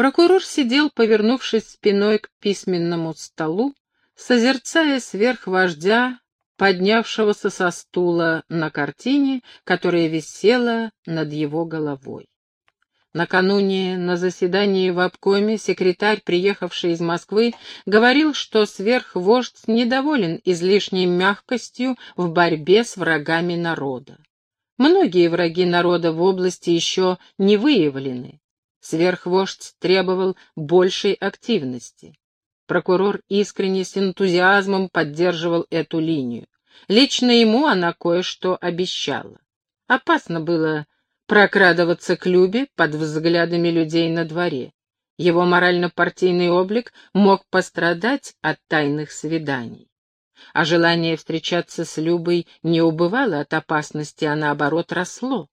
Прокурор сидел, повернувшись спиной к письменному столу, созерцая сверх вождя, поднявшегося со стула на картине, которая висела над его головой. Накануне на заседании в обкоме секретарь, приехавший из Москвы, говорил, что сверхвождь недоволен излишней мягкостью в борьбе с врагами народа. Многие враги народа в области еще не выявлены. Сверхвождь требовал большей активности. Прокурор искренне с энтузиазмом поддерживал эту линию. Лично ему она кое-что обещала. Опасно было прокрадываться к Любе под взглядами людей на дворе. Его морально-партийный облик мог пострадать от тайных свиданий. А желание встречаться с Любой не убывало от опасности, а наоборот росло.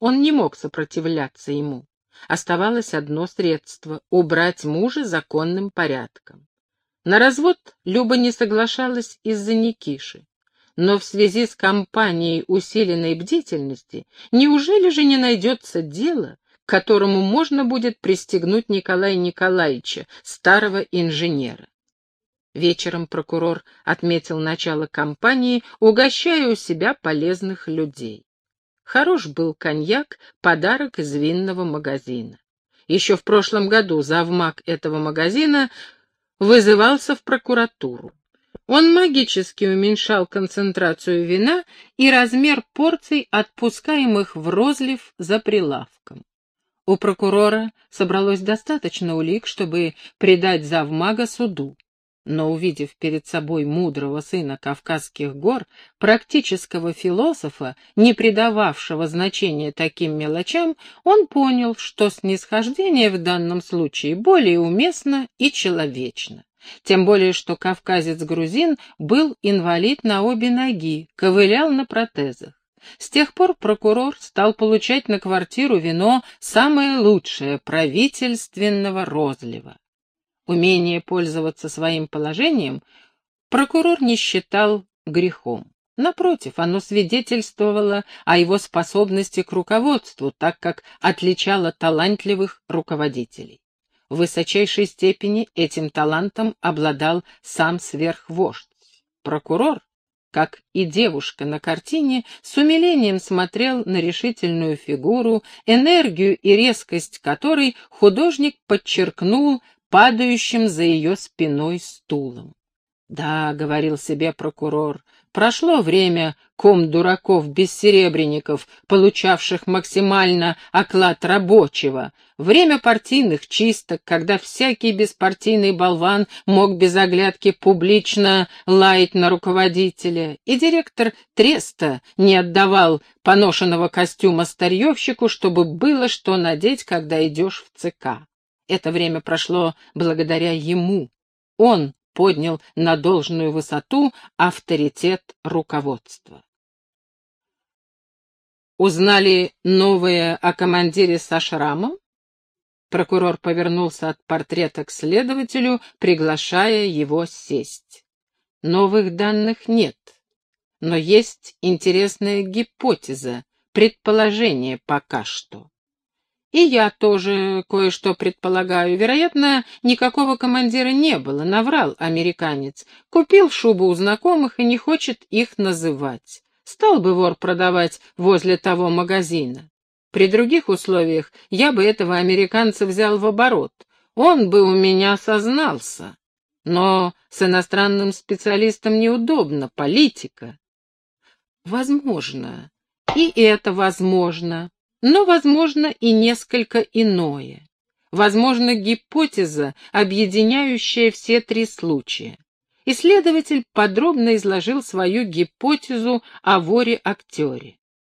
Он не мог сопротивляться ему. Оставалось одно средство — убрать мужа законным порядком. На развод Люба не соглашалась из-за Никиши но в связи с кампанией усиленной бдительности, неужели же не найдется дело, к которому можно будет пристегнуть Николая Николаевича, старого инженера? Вечером прокурор отметил начало кампании, угощая у себя полезных людей. Хорош был коньяк, подарок из винного магазина. Еще в прошлом году завмак этого магазина вызывался в прокуратуру. Он магически уменьшал концентрацию вина и размер порций, отпускаемых в розлив за прилавком. У прокурора собралось достаточно улик, чтобы предать завмага суду. Но, увидев перед собой мудрого сына Кавказских гор, практического философа, не придававшего значения таким мелочам, он понял, что снисхождение в данном случае более уместно и человечно. Тем более, что кавказец-грузин был инвалид на обе ноги, ковылял на протезах. С тех пор прокурор стал получать на квартиру вино самое лучшее правительственного розлива. Умение пользоваться своим положением прокурор не считал грехом. Напротив, оно свидетельствовало о его способности к руководству, так как отличало талантливых руководителей. В высочайшей степени этим талантом обладал сам сверхвождь. Прокурор, как и девушка на картине, с умилением смотрел на решительную фигуру, энергию и резкость которой художник подчеркнул падающим за ее спиной стулом. «Да», — говорил себе прокурор, — «прошло время ком дураков-бессеребренников, получавших максимально оклад рабочего, время партийных чисток, когда всякий беспартийный болван мог без оглядки публично лаять на руководителя, и директор Треста не отдавал поношенного костюма старьевщику, чтобы было что надеть, когда идешь в ЦК. Это время прошло благодаря ему. Он поднял на должную высоту авторитет руководства. Узнали новое о командире со шрамом? Прокурор повернулся от портрета к следователю, приглашая его сесть. Новых данных нет, но есть интересная гипотеза, предположение пока что. И я тоже кое-что предполагаю. Вероятно, никакого командира не было, наврал американец. Купил шубу у знакомых и не хочет их называть. Стал бы вор продавать возле того магазина. При других условиях я бы этого американца взял в оборот. Он бы у меня сознался. Но с иностранным специалистом неудобно, политика. Возможно. И это возможно но, возможно, и несколько иное. Возможно, гипотеза, объединяющая все три случая. Исследователь подробно изложил свою гипотезу о воре-актере.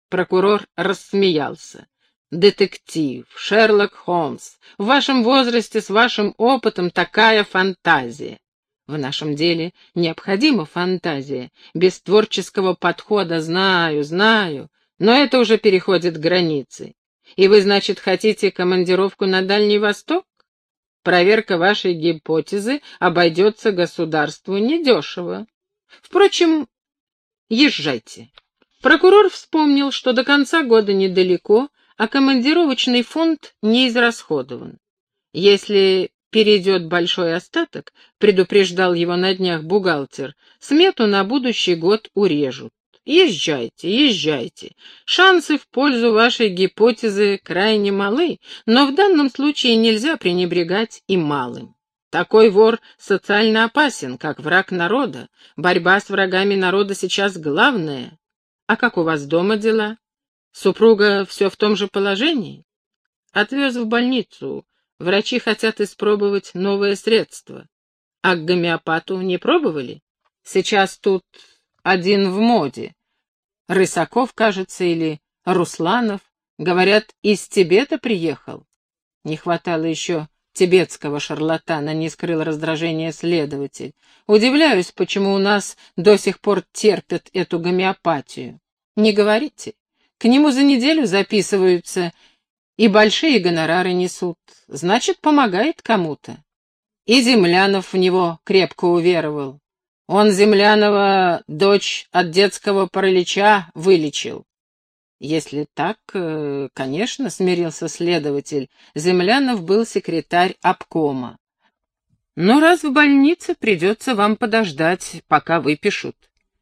Прокурор рассмеялся. «Детектив, Шерлок Холмс, в вашем возрасте с вашим опытом такая фантазия. В нашем деле необходима фантазия. Без творческого подхода знаю, знаю. Но это уже переходит границы. И вы, значит, хотите командировку на Дальний Восток? Проверка вашей гипотезы обойдется государству недешево. Впрочем, езжайте. Прокурор вспомнил, что до конца года недалеко, а командировочный фонд не израсходован. Если перейдет большой остаток, предупреждал его на днях бухгалтер, смету на будущий год урежут. Езжайте, езжайте. Шансы в пользу вашей гипотезы крайне малы, но в данном случае нельзя пренебрегать и малым. Такой вор социально опасен, как враг народа. Борьба с врагами народа сейчас главное. А как у вас дома дела? Супруга все в том же положении? Отвез в больницу. Врачи хотят испробовать новое средство. А к гомеопату не пробовали? Сейчас тут один в моде. Рысаков, кажется, или Русланов. Говорят, из Тибета приехал. Не хватало еще тибетского шарлатана, не скрыл раздражение следователь. Удивляюсь, почему у нас до сих пор терпят эту гомеопатию. Не говорите. К нему за неделю записываются и большие гонорары несут. Значит, помогает кому-то. И Землянов в него крепко уверовал. Он Землянова дочь от детского паралича вылечил. Если так, э, конечно, смирился следователь, Землянов был секретарь обкома. Но раз в больнице, придется вам подождать, пока выпишут.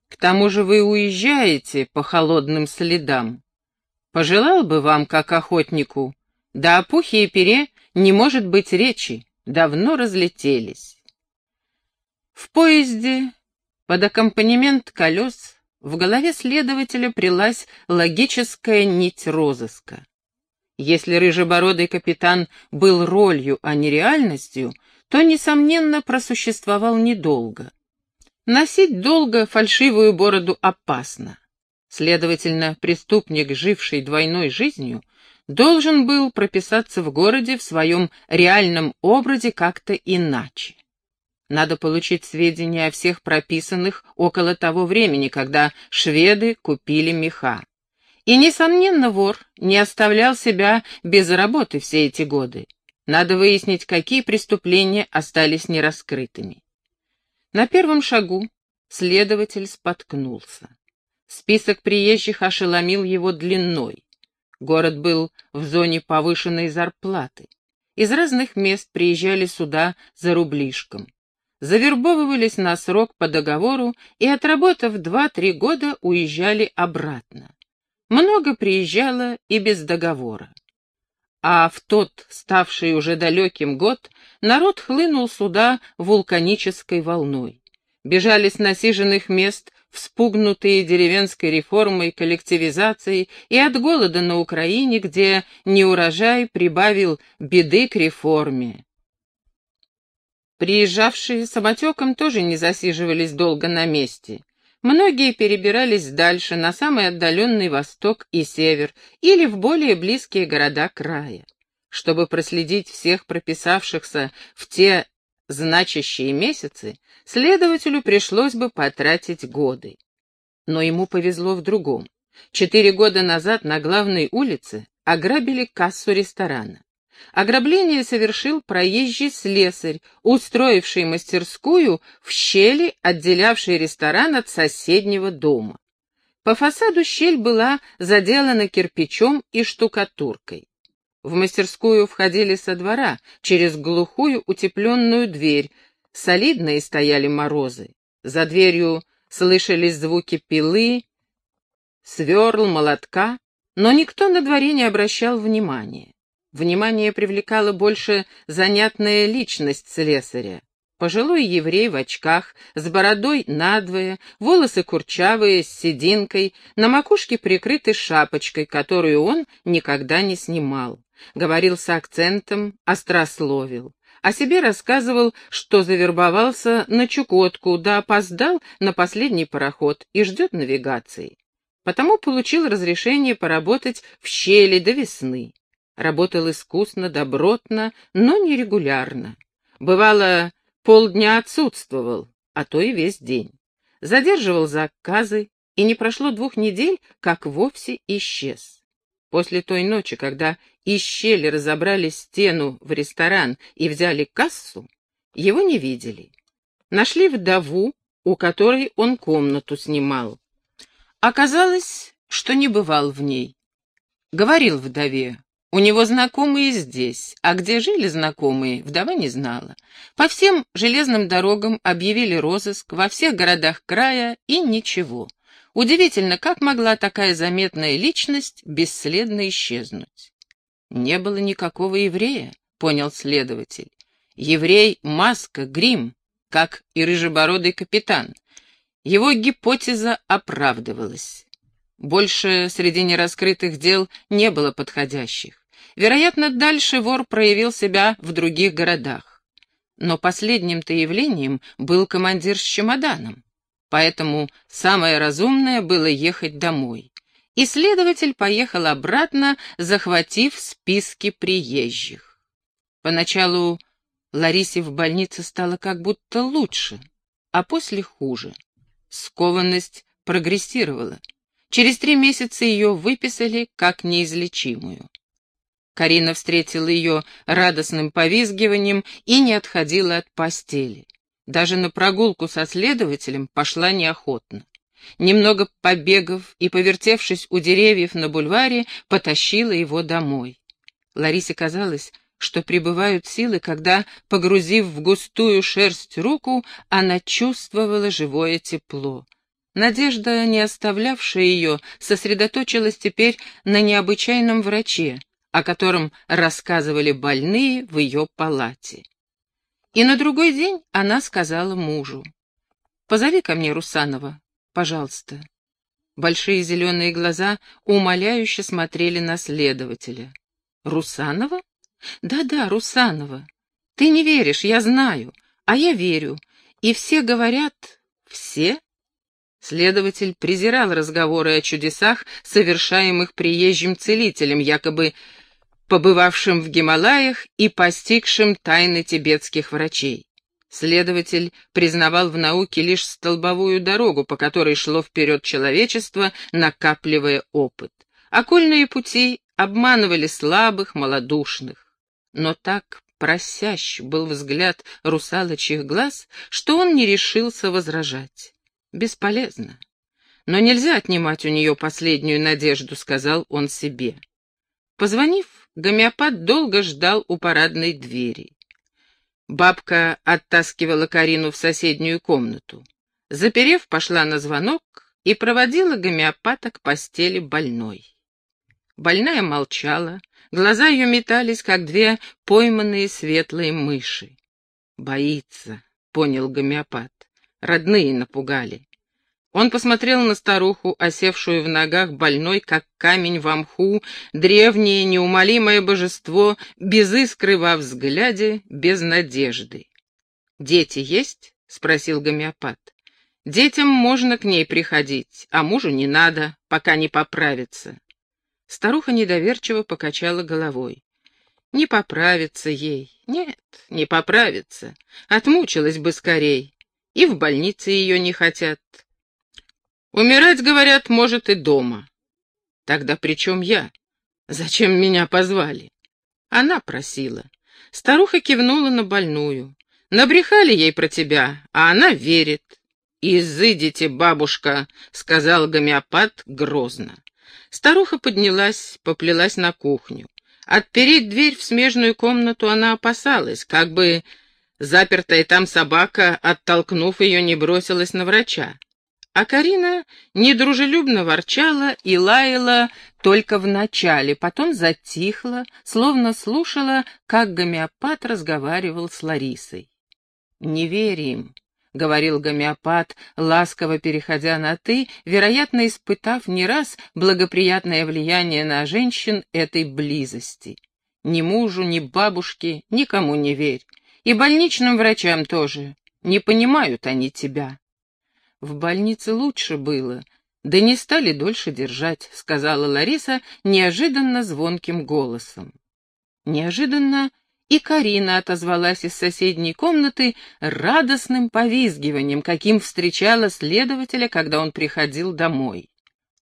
К тому же вы уезжаете по холодным следам. Пожелал бы вам, как охотнику, да о пухе и пере не может быть речи, давно разлетелись. В поезде под аккомпанемент колес в голове следователя прилась логическая нить розыска. Если рыжебородый капитан был ролью, а не реальностью, то, несомненно, просуществовал недолго. Носить долго фальшивую бороду опасно. Следовательно, преступник, живший двойной жизнью, должен был прописаться в городе в своем реальном образе как-то иначе. Надо получить сведения о всех прописанных около того времени, когда шведы купили меха. И, несомненно, вор не оставлял себя без работы все эти годы. Надо выяснить, какие преступления остались нераскрытыми. На первом шагу следователь споткнулся. Список приезжих ошеломил его длиной. Город был в зоне повышенной зарплаты. Из разных мест приезжали сюда за рублишком завербовывались на срок по договору и, отработав два-три года, уезжали обратно. Много приезжало и без договора. А в тот, ставший уже далеким год, народ хлынул сюда вулканической волной. Бежали с насиженных мест вспугнутые деревенской реформой, коллективизацией и от голода на Украине, где неурожай прибавил беды к реформе. Приезжавшие самотеком тоже не засиживались долго на месте. Многие перебирались дальше, на самый отдаленный восток и север, или в более близкие города края. Чтобы проследить всех прописавшихся в те значащие месяцы, следователю пришлось бы потратить годы. Но ему повезло в другом. Четыре года назад на главной улице ограбили кассу ресторана. Ограбление совершил проезжий слесарь, устроивший мастерскую в щели, отделявшей ресторан от соседнего дома. По фасаду щель была заделана кирпичом и штукатуркой. В мастерскую входили со двора, через глухую утепленную дверь, солидные стояли морозы. За дверью слышались звуки пилы, сверл, молотка, но никто на дворе не обращал внимания. Внимание привлекала больше занятная личность слесаря. Пожилой еврей в очках, с бородой надвое, волосы курчавые, с сединкой, на макушке прикрыты шапочкой, которую он никогда не снимал. Говорил с акцентом, острословил. О себе рассказывал, что завербовался на Чукотку, да опоздал на последний пароход и ждет навигации. Потому получил разрешение поработать в щели до весны. Работал искусно, добротно, но нерегулярно. Бывало, полдня отсутствовал, а то и весь день. Задерживал заказы, и не прошло двух недель, как вовсе исчез. После той ночи, когда из щели разобрали стену в ресторан и взяли кассу, его не видели. Нашли вдову, у которой он комнату снимал. Оказалось, что не бывал в ней. Говорил вдове, У него знакомые здесь, а где жили знакомые, вдова не знала. По всем железным дорогам объявили розыск, во всех городах края и ничего. Удивительно, как могла такая заметная личность бесследно исчезнуть. Не было никакого еврея, понял следователь. Еврей — маска, грим, как и рыжебородый капитан. Его гипотеза оправдывалась. Больше среди нераскрытых дел не было подходящих. Вероятно, дальше вор проявил себя в других городах. Но последним-то явлением был командир с чемоданом. Поэтому самое разумное было ехать домой. Исследователь поехал обратно, захватив списки приезжих. Поначалу Ларисе в больнице стало как будто лучше, а после хуже. Скованность прогрессировала. Через три месяца ее выписали как неизлечимую. Карина встретила ее радостным повизгиванием и не отходила от постели. Даже на прогулку со следователем пошла неохотно. Немного побегав и повертевшись у деревьев на бульваре, потащила его домой. Ларисе казалось, что прибывают силы, когда, погрузив в густую шерсть руку, она чувствовала живое тепло. Надежда, не оставлявшая ее, сосредоточилась теперь на необычайном враче, о котором рассказывали больные в ее палате. И на другой день она сказала мужу, «Позови ко мне Русанова, пожалуйста». Большие зеленые глаза умоляюще смотрели на следователя. «Русанова?» «Да-да, Русанова. Ты не веришь, я знаю, а я верю. И все говорят... Все?» Следователь презирал разговоры о чудесах, совершаемых приезжим целителем, якобы побывавшим в Гималаях и постигшим тайны тибетских врачей. Следователь признавал в науке лишь столбовую дорогу, по которой шло вперед человечество, накапливая опыт. Окольные пути обманывали слабых, малодушных но так просящ был взгляд русалочьих глаз, что он не решился возражать. Бесполезно. Но нельзя отнимать у нее последнюю надежду, сказал он себе. Позвонив, гомеопат долго ждал у парадной двери. Бабка оттаскивала Карину в соседнюю комнату. Заперев, пошла на звонок и проводила гомеопата к постели больной. Больная молчала, Глаза ее метались, как две пойманные светлые мыши. «Боится», — понял гомеопат. Родные напугали. Он посмотрел на старуху, осевшую в ногах, больной, как камень в мху, древнее, неумолимое божество, без искры во взгляде, без надежды. «Дети есть?» — спросил гомеопат. «Детям можно к ней приходить, а мужу не надо, пока не поправится. Старуха недоверчиво покачала головой. Не поправится ей. Нет, не поправится. Отмучилась бы скорей. И в больнице ее не хотят. Умирать, говорят, может и дома. Тогда при чем я? Зачем меня позвали? Она просила. Старуха кивнула на больную. Набрехали ей про тебя, а она верит. «Изыдите, бабушка», — сказал гомеопат грозно. Старуха поднялась, поплелась на кухню. Отпереть дверь в смежную комнату она опасалась, как бы запертая там собака, оттолкнув ее, не бросилась на врача. А Карина недружелюбно ворчала и лаяла только в начале, потом затихла, словно слушала, как гомеопат разговаривал с Ларисой. «Не верим», — говорил гомеопат, ласково переходя на «ты», вероятно, испытав не раз благоприятное влияние на женщин этой близости. Ни мужу, ни бабушке, никому не верь. И больничным врачам тоже. Не понимают они тебя. В больнице лучше было, да не стали дольше держать, сказала Лариса неожиданно звонким голосом. Неожиданно и Карина отозвалась из соседней комнаты радостным повизгиванием, каким встречала следователя, когда он приходил домой.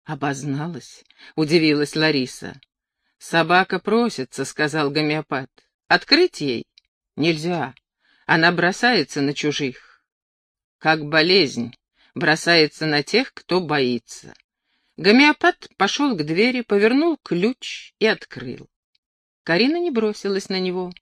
«Обозналась?» — удивилась Лариса. «Собака просится», — сказал гомеопат. «Открыть ей? Нельзя. Она бросается на чужих. Как болезнь, бросается на тех, кто боится». Гомеопат пошел к двери, повернул ключ и открыл. Карина не бросилась на него.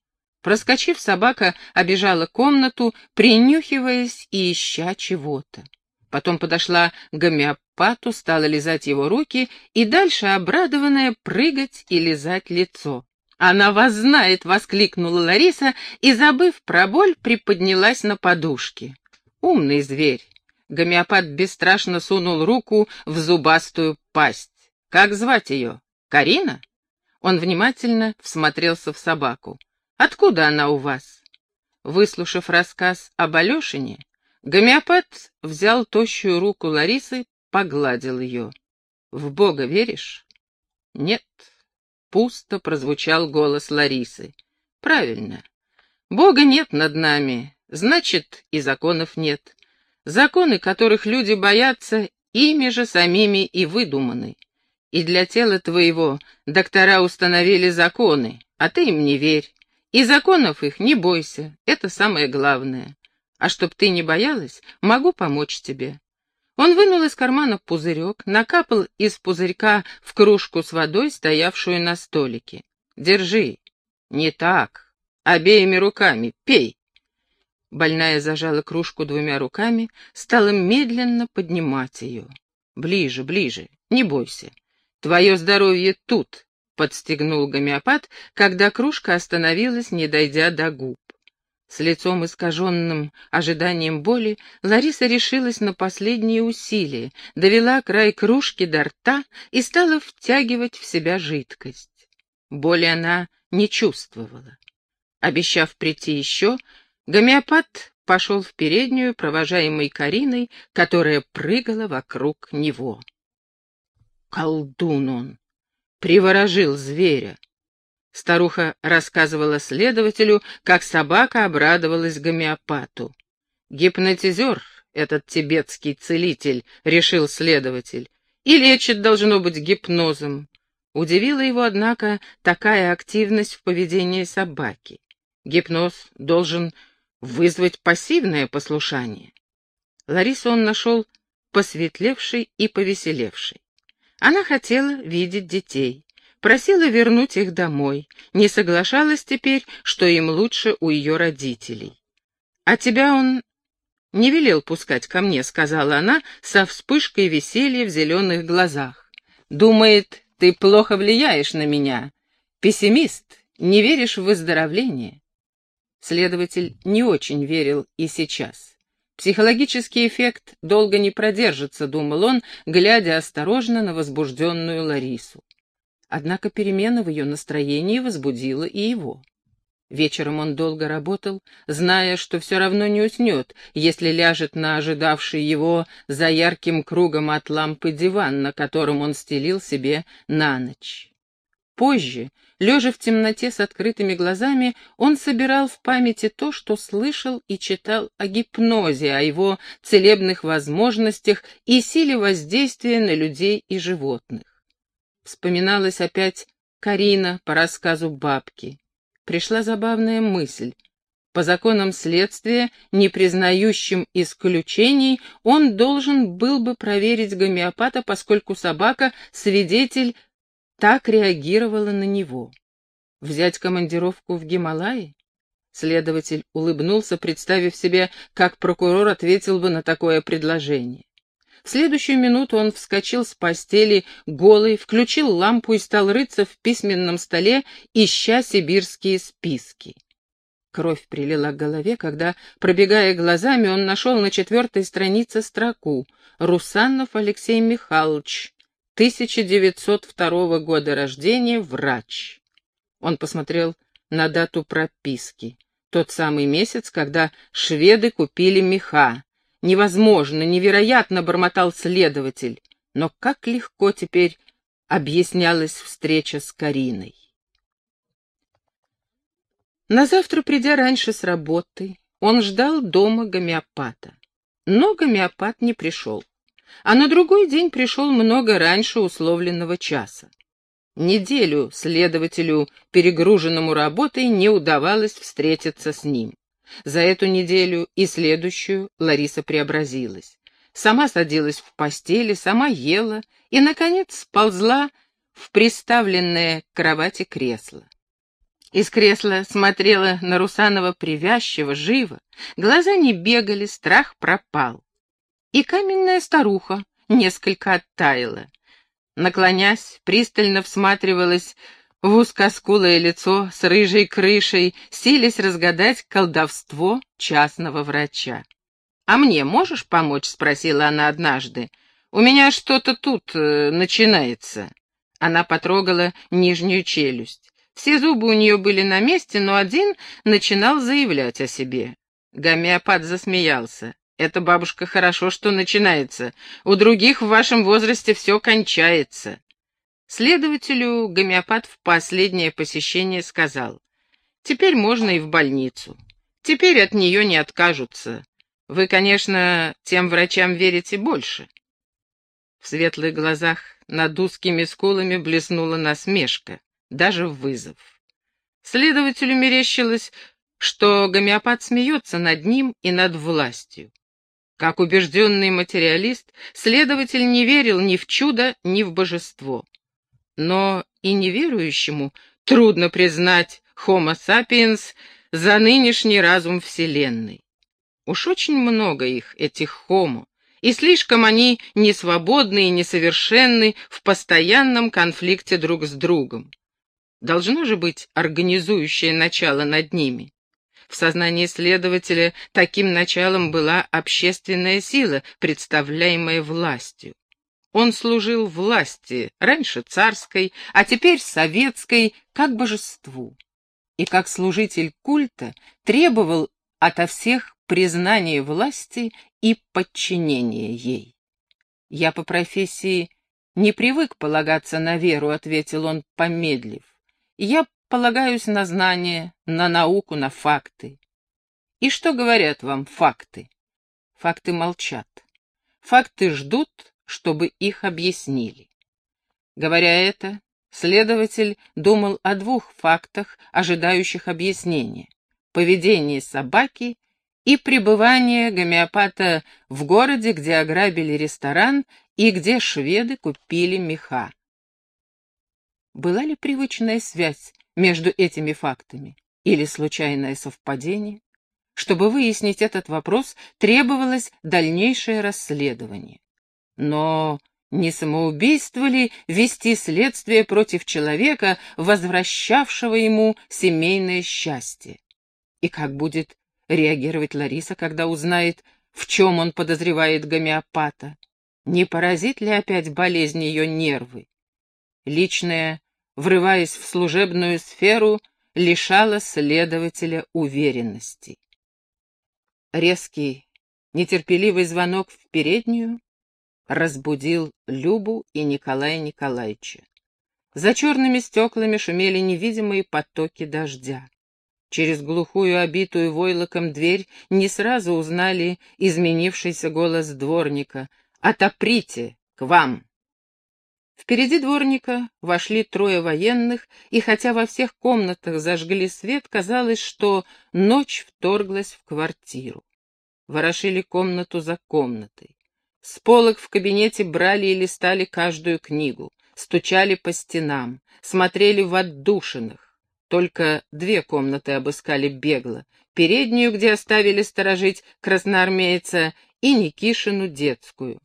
Проскочив, собака обежала комнату, принюхиваясь и ища чего-то. Потом подошла к гомеопату, стала лизать его руки и дальше, обрадованная, прыгать и лизать лицо. «Она вас знает!» — воскликнула Лариса и, забыв про боль, приподнялась на подушке. «Умный зверь!» — гомеопат бесстрашно сунул руку в зубастую пасть. «Как звать ее? Карина?» Он внимательно всмотрелся в собаку. «Откуда она у вас?» Выслушав рассказ об Алешине, гомеопат взял тощую руку Ларисы, погладил ее. «В Бога веришь?» «Нет», — пусто прозвучал голос Ларисы. «Правильно. Бога нет над нами, значит, и законов нет. Законы, которых люди боятся, ими же самими и выдуманы. И для тела твоего доктора установили законы, а ты им не верь. И законов их не бойся, это самое главное. А чтоб ты не боялась, могу помочь тебе. Он вынул из кармана пузырек, накапал из пузырька в кружку с водой, стоявшую на столике. «Держи». «Не так. Обеими руками. Пей». Больная зажала кружку двумя руками, стала медленно поднимать ее. «Ближе, ближе. Не бойся. Твое здоровье тут», — подстегнул гомеопат, когда кружка остановилась, не дойдя до губ. С лицом искаженным ожиданием боли, Лариса решилась на последние усилия, довела край кружки до рта и стала втягивать в себя жидкость. Боли она не чувствовала. Обещав прийти еще, гомеопат пошел в переднюю, провожаемый Кариной, которая прыгала вокруг него. Колдун он! Приворожил зверя! Старуха рассказывала следователю, как собака обрадовалась гомеопату. «Гипнотизер, этот тибетский целитель», — решил следователь, — «и лечит, должно быть, гипнозом». Удивила его, однако, такая активность в поведении собаки. Гипноз должен вызвать пассивное послушание. Ларису он нашел посветлевшей и повеселевшей. Она хотела видеть детей, просила вернуть их домой, не соглашалась теперь, что им лучше у ее родителей. «А тебя он не велел пускать ко мне», — сказала она со вспышкой веселья в зеленых глазах. «Думает, ты плохо влияешь на меня. Пессимист, не веришь в выздоровление». Следователь не очень верил и сейчас. Психологический эффект долго не продержится, думал он, глядя осторожно на возбужденную Ларису. Однако перемена в ее настроении возбудила и его. Вечером он долго работал, зная, что все равно не уснет, если ляжет на ожидавший его за ярким кругом от лампы диван, на котором он стелил себе на ночь. Позже, лежа в темноте с открытыми глазами, он собирал в памяти то, что слышал и читал о гипнозе, о его целебных возможностях и силе воздействия на людей и животных. Вспоминалась опять Карина по рассказу бабки. Пришла забавная мысль. По законам следствия, не признающим исключений, он должен был бы проверить гомеопата, поскольку собака — свидетель так реагировала на него. Взять командировку в Гималаи? Следователь улыбнулся, представив себе, как прокурор ответил бы на такое предложение. В следующую минуту он вскочил с постели голый, включил лампу и стал рыться в письменном столе, ища сибирские списки. Кровь прилила к голове, когда, пробегая глазами, он нашел на четвертой странице строку «Русанов Алексей Михайлович, 1902 года рождения, врач. Он посмотрел на дату прописки. Тот самый месяц, когда шведы купили меха. Невозможно, невероятно, бормотал следователь. Но как легко теперь объяснялась встреча с Кариной. На завтра, придя раньше с работы, он ждал дома гомеопата. Но гомеопат не пришел а на другой день пришел много раньше условленного часа. Неделю следователю, перегруженному работой, не удавалось встретиться с ним. За эту неделю и следующую Лариса преобразилась. Сама садилась в постели, сама ела и, наконец, сползла в приставленное к кровати кресло. Из кресла смотрела на Русанова привязчиво, живо. Глаза не бегали, страх пропал. И каменная старуха несколько оттаяла. Наклонясь, пристально всматривалась в узкоскулое лицо с рыжей крышей, сились разгадать колдовство частного врача. «А мне можешь помочь?» — спросила она однажды. «У меня что-то тут э, начинается». Она потрогала нижнюю челюсть. Все зубы у нее были на месте, но один начинал заявлять о себе. Гомеопат засмеялся. «Это, бабушка, хорошо, что начинается. У других в вашем возрасте все кончается». Следователю гомеопат в последнее посещение сказал, «Теперь можно и в больницу. Теперь от нее не откажутся. Вы, конечно, тем врачам верите больше». В светлых глазах над узкими скулами блеснула насмешка, даже вызов. Следователю мерещилось, что гомеопат смеется над ним и над властью. Как убежденный материалист, следователь не верил ни в чудо, ни в божество. Но и неверующему трудно признать Homo sapiens за нынешний разум Вселенной. Уж очень много их, этих Homo, и слишком они несвободны и несовершенны в постоянном конфликте друг с другом. Должно же быть организующее начало над ними. В сознании следователя таким началом была общественная сила, представляемая властью. Он служил власти, раньше царской, а теперь советской, как божеству. И как служитель культа требовал ото всех признания власти и подчинения ей. «Я по профессии не привык полагаться на веру», — ответил он, помедлив. «Я полагаюсь на знания, на науку, на факты». «И что говорят вам факты?» Факты молчат. Факты ждут, чтобы их объяснили. Говоря это, следователь думал о двух фактах, ожидающих объяснения — поведении собаки и пребывание гомеопата в городе, где ограбили ресторан и где шведы купили меха. Была ли привычная связь между этими фактами или случайное совпадение? Чтобы выяснить этот вопрос, требовалось дальнейшее расследование. Но не самоубийство ли вести следствие против человека, возвращавшего ему семейное счастье? И как будет реагировать Лариса, когда узнает, в чем он подозревает гомеопата? Не поразит ли опять болезнь ее нервы? Личное, врываясь в служебную сферу, лишало следователя уверенности. Резкий, нетерпеливый звонок в переднюю разбудил Любу и Николая Николаевича. За черными стеклами шумели невидимые потоки дождя. Через глухую, обитую войлоком дверь не сразу узнали изменившийся голос дворника. «Отоприте! К вам!» Впереди дворника вошли трое военных, и хотя во всех комнатах зажгли свет, казалось, что ночь вторглась в квартиру. Ворошили комнату за комнатой. С полок в кабинете брали и листали каждую книгу, стучали по стенам, смотрели в отдушинах. Только две комнаты обыскали бегло, переднюю, где оставили сторожить красноармейца, и Никишину детскую.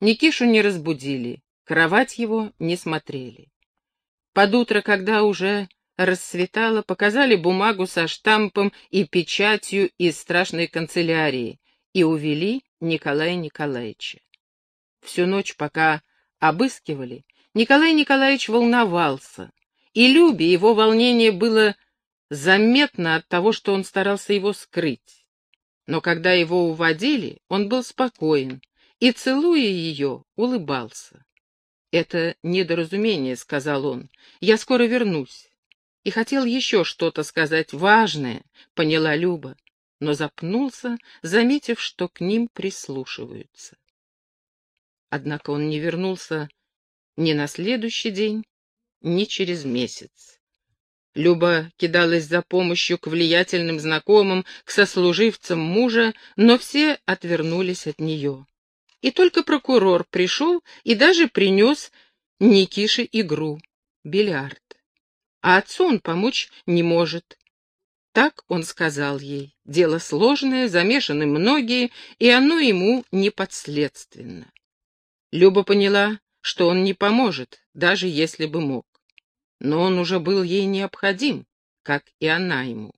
Никишу не разбудили, кровать его не смотрели. Под утро, когда уже расцветало, показали бумагу со штампом и печатью из страшной канцелярии и увели Николая Николаевича. Всю ночь, пока обыскивали, Николай Николаевич волновался, и Любе его волнение было заметно от того, что он старался его скрыть. Но когда его уводили, он был спокоен и, целуя ее, улыбался. «Это недоразумение», — сказал он, — «я скоро вернусь». И хотел еще что-то сказать важное, поняла Люба, но запнулся, заметив, что к ним прислушиваются. Однако он не вернулся ни на следующий день, ни через месяц. Люба кидалась за помощью к влиятельным знакомым, к сослуживцам мужа, но все отвернулись от нее. И только прокурор пришел и даже принес Никише игру — бильярд. а отцу он помочь не может. Так он сказал ей. Дело сложное, замешаны многие, и оно ему не подследственно. Люба поняла, что он не поможет, даже если бы мог. Но он уже был ей необходим, как и она ему.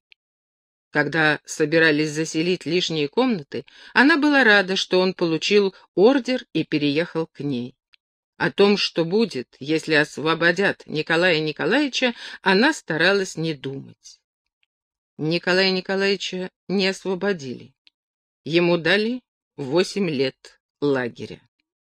Когда собирались заселить лишние комнаты, она была рада, что он получил ордер и переехал к ней. О том, что будет, если освободят Николая Николаевича, она старалась не думать. Николая Николаевича не освободили. Ему дали восемь лет лагеря.